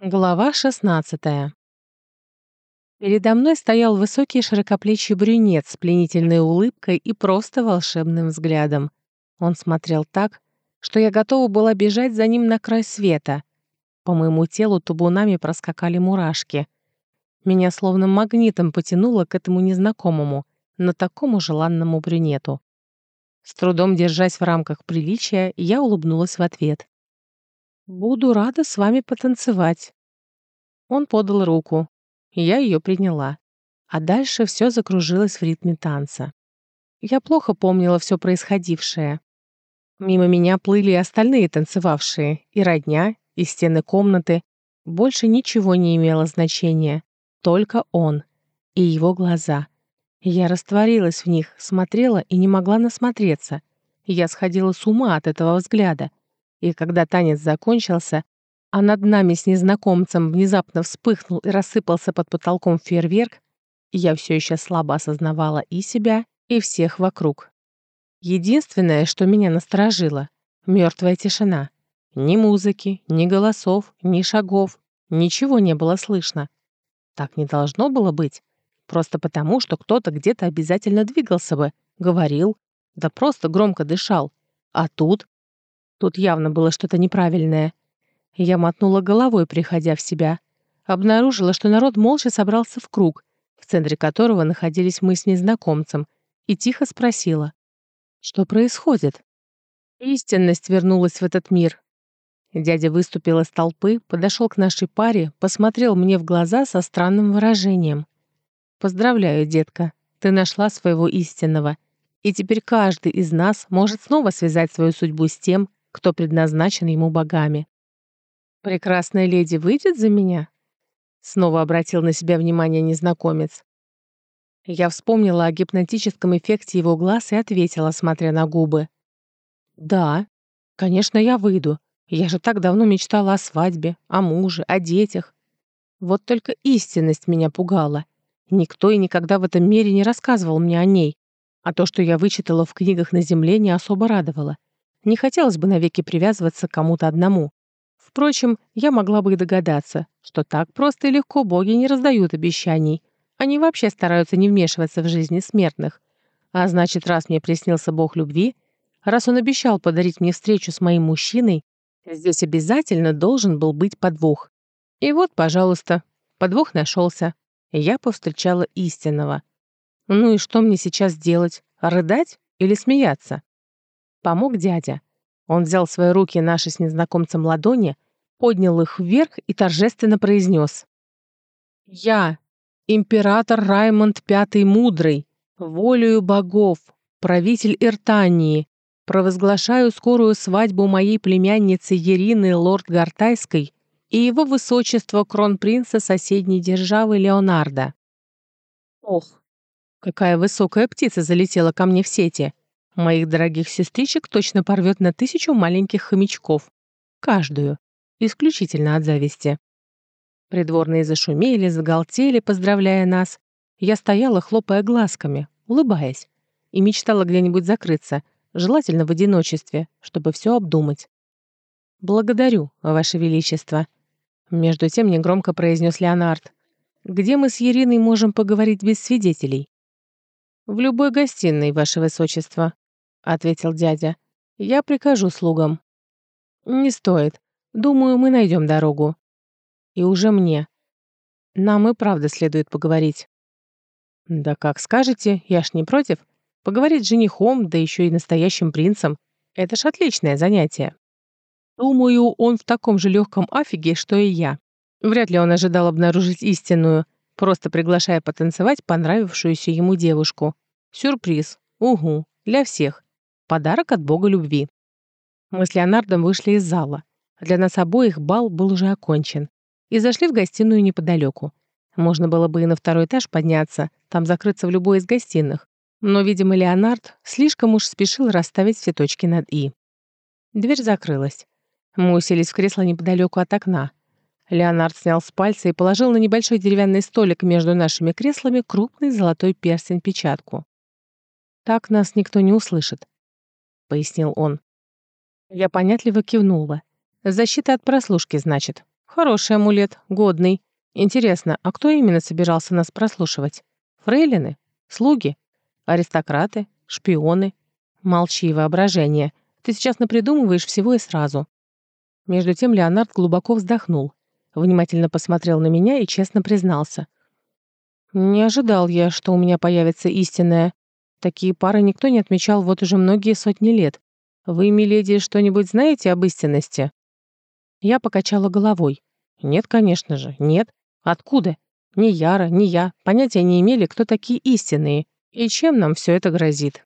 Глава 16 Передо мной стоял высокий широкоплечий брюнет с пленительной улыбкой и просто волшебным взглядом. Он смотрел так, что я готова была бежать за ним на край света. По моему телу тубунами проскакали мурашки. Меня словно магнитом потянуло к этому незнакомому, но такому желанному брюнету. С трудом держась в рамках приличия, я улыбнулась в ответ. «Буду рада с вами потанцевать». Он подал руку. Я ее приняла. А дальше все закружилось в ритме танца. Я плохо помнила все происходившее. Мимо меня плыли и остальные танцевавшие, и родня, и стены комнаты. Больше ничего не имело значения. Только он и его глаза. Я растворилась в них, смотрела и не могла насмотреться. Я сходила с ума от этого взгляда. И когда танец закончился, а над нами с незнакомцем внезапно вспыхнул и рассыпался под потолком фейерверк, я все еще слабо осознавала и себя, и всех вокруг. Единственное, что меня насторожило — мертвая тишина. Ни музыки, ни голосов, ни шагов, ничего не было слышно. Так не должно было быть. Просто потому, что кто-то где-то обязательно двигался бы, говорил, да просто громко дышал. А тут Тут явно было что-то неправильное. Я мотнула головой, приходя в себя. Обнаружила, что народ молча собрался в круг, в центре которого находились мы с незнакомцем, и тихо спросила. «Что происходит?» Истинность вернулась в этот мир. Дядя выступил из толпы, подошел к нашей паре, посмотрел мне в глаза со странным выражением. «Поздравляю, детка, ты нашла своего истинного, и теперь каждый из нас может снова связать свою судьбу с тем, кто предназначен ему богами. «Прекрасная леди выйдет за меня?» Снова обратил на себя внимание незнакомец. Я вспомнила о гипнотическом эффекте его глаз и ответила, смотря на губы. «Да, конечно, я выйду. Я же так давно мечтала о свадьбе, о муже, о детях. Вот только истинность меня пугала. Никто и никогда в этом мире не рассказывал мне о ней, а то, что я вычитала в книгах на земле, не особо радовало. Не хотелось бы навеки привязываться к кому-то одному. Впрочем, я могла бы и догадаться, что так просто и легко боги не раздают обещаний. Они вообще стараются не вмешиваться в жизни смертных. А значит, раз мне приснился бог любви, раз он обещал подарить мне встречу с моим мужчиной, здесь обязательно должен был быть подвох. И вот, пожалуйста, подвох нашелся. Я повстречала истинного. Ну и что мне сейчас делать? Рыдать или смеяться? Помог дядя. Он взял свои руки наши с незнакомцем ладони, поднял их вверх и торжественно произнес. «Я, император Раймонд Пятый Мудрый, волею богов, правитель Иртании, провозглашаю скорую свадьбу моей племянницы Ирины лорд Гартайской и его высочество кронпринца соседней державы Леонардо». Ох, какая высокая птица залетела ко мне в сети. Моих дорогих сестричек точно порвет на тысячу маленьких хомячков. Каждую. Исключительно от зависти. Придворные зашумели, заголтели, поздравляя нас. Я стояла, хлопая глазками, улыбаясь, и мечтала где-нибудь закрыться, желательно в одиночестве, чтобы все обдумать. «Благодарю, Ваше Величество», — между тем негромко произнес Леонард. «Где мы с Ериной можем поговорить без свидетелей?» «В любой гостиной, Ваше Высочество», ответил дядя. «Я прикажу слугам». «Не стоит. Думаю, мы найдем дорогу». «И уже мне. Нам и правда следует поговорить». «Да как скажете, я ж не против. Поговорить с женихом, да еще и настоящим принцем. Это ж отличное занятие». Думаю, он в таком же легком афиге, что и я. Вряд ли он ожидал обнаружить истинную, просто приглашая потанцевать понравившуюся ему девушку. Сюрприз. Угу. Для всех. Подарок от бога любви. Мы с Леонардом вышли из зала. Для нас обоих бал был уже окончен. И зашли в гостиную неподалеку. Можно было бы и на второй этаж подняться, там закрыться в любой из гостиных. Но, видимо, Леонард слишком уж спешил расставить все точки над «и». Дверь закрылась. Мы уселись в кресло неподалеку от окна. Леонард снял с пальца и положил на небольшой деревянный столик между нашими креслами крупный золотой перстень-печатку. Так нас никто не услышит. — пояснил он. Я понятливо кивнула. «Защита от прослушки, значит. Хороший амулет, годный. Интересно, а кто именно собирался нас прослушивать? Фрейлины? Слуги? Аристократы? Шпионы? Молчи, воображение. Ты сейчас напридумываешь всего и сразу. Между тем Леонард глубоко вздохнул, внимательно посмотрел на меня и честно признался. «Не ожидал я, что у меня появится истинная. Такие пары никто не отмечал вот уже многие сотни лет. Вы, миледи, что-нибудь знаете об истинности?» Я покачала головой. «Нет, конечно же, нет. Откуда? Ни Яра, ни я понятия не имели, кто такие истинные и чем нам все это грозит.